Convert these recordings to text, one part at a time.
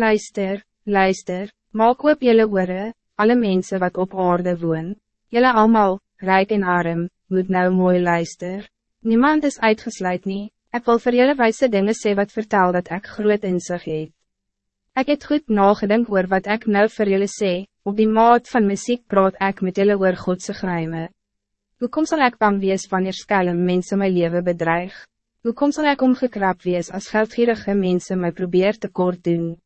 Luister, luister, maak op jelle oore, alle mensen wat op aarde woon. Jelle allemaal, rijk en arm, moet nou mooi luister. Niemand is uitgesluit nie, ek wil vir jelle wijze dingen sê wat vertel dat ik groot in zich het. Ik het goed nagedink oor wat ik nou vir jelle sê, op die maat van muziek praat ik met jelle oor Godse grijme. Hoekom zal ik bang wees wanneer skelm mensen mijn leven bedreig? Hoekom zal ik omgekrap wees als geldgierige mensen mij probeer te kort doen?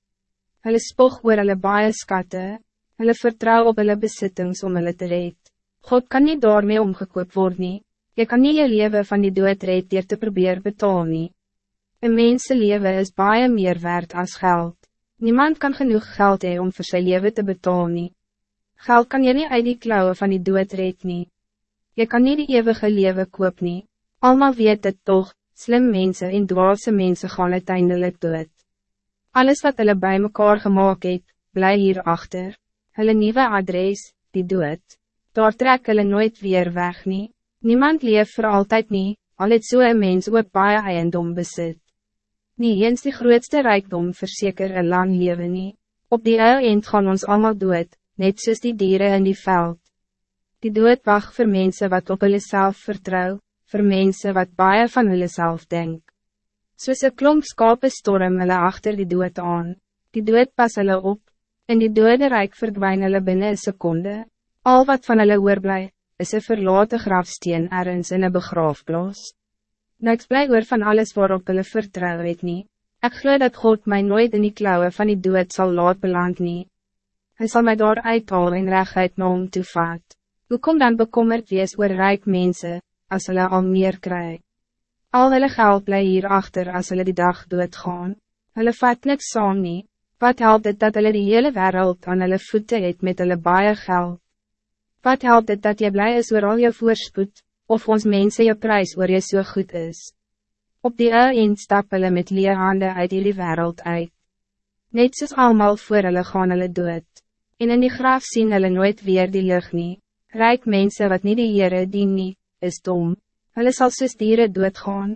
Hulle spog oor hulle baie skatte, hulle vertrouw op hulle besittings om hulle te red. God kan niet daarmee omgekoop worden. nie, jy kan niet je leven van die dood red dier te probeer betaal nie. Een mense leven is baie meer waard als geld. Niemand kan genoeg geld hee om voor zijn leven te betalen. nie. Geld kan je niet uit die klauwen van die dood red nie. Je kan niet die eeuwige leven koop nie. Almal weet het toch, slim mensen en dwaase mensen gaan uiteindelijk dood. Alles wat hulle bij mekaar gemaakt het, bly hier achter. Hulle nieuwe adres, die dood. Daar trek hulle nooit weer weg nie. Niemand leef voor altijd niet, al het so een mens ook baie eiendom besit. Nie eens die grootste rijkdom verseker een lang leven nie. Op die ou eind gaan ons allemaal dood, net soos die dieren in die veld. Die dood wacht voor mensen wat op hulle self vertrouw, voor mensen wat baie van hulle self denk. Soos een klomp skape storm hulle achter die dood aan, die dood pas hulle op, en die dode rijk verdwijn hulle binnen een seconde. Al wat van hulle oorblij, is een verlaten grafsteen ergens in een begraafplaas. Niks bly oor van alles waarop hulle vertrouw het nie. Ek glo dat God mij nooit in die klauwen van die dood zal laat beland nie. Hy sal my daar uithaal en rechtheid na hom toevaat. Hoe kom dan bekommerd wees oor rijk mensen, als hulle al meer kry? Al hulle geld bly hier achter als hulle die dag doodgaan. Hulle vat niks saam nie. Wat helpt het dat hulle die hele wereld aan hulle voete het met hulle baie geld? Wat helpt het dat je blij is oor al je voorspoed, of ons mensen je prijs oor je so goed is? Op die eind stap hulle met leer hande uit die wereld uit. Net soos allemaal voor hulle gaan hulle dood. En in die graaf zien hulle nooit weer die lucht nie. Rijk mensen wat niet die Heere dien nie, is dom. Hulle sal soos dieren doodgaan.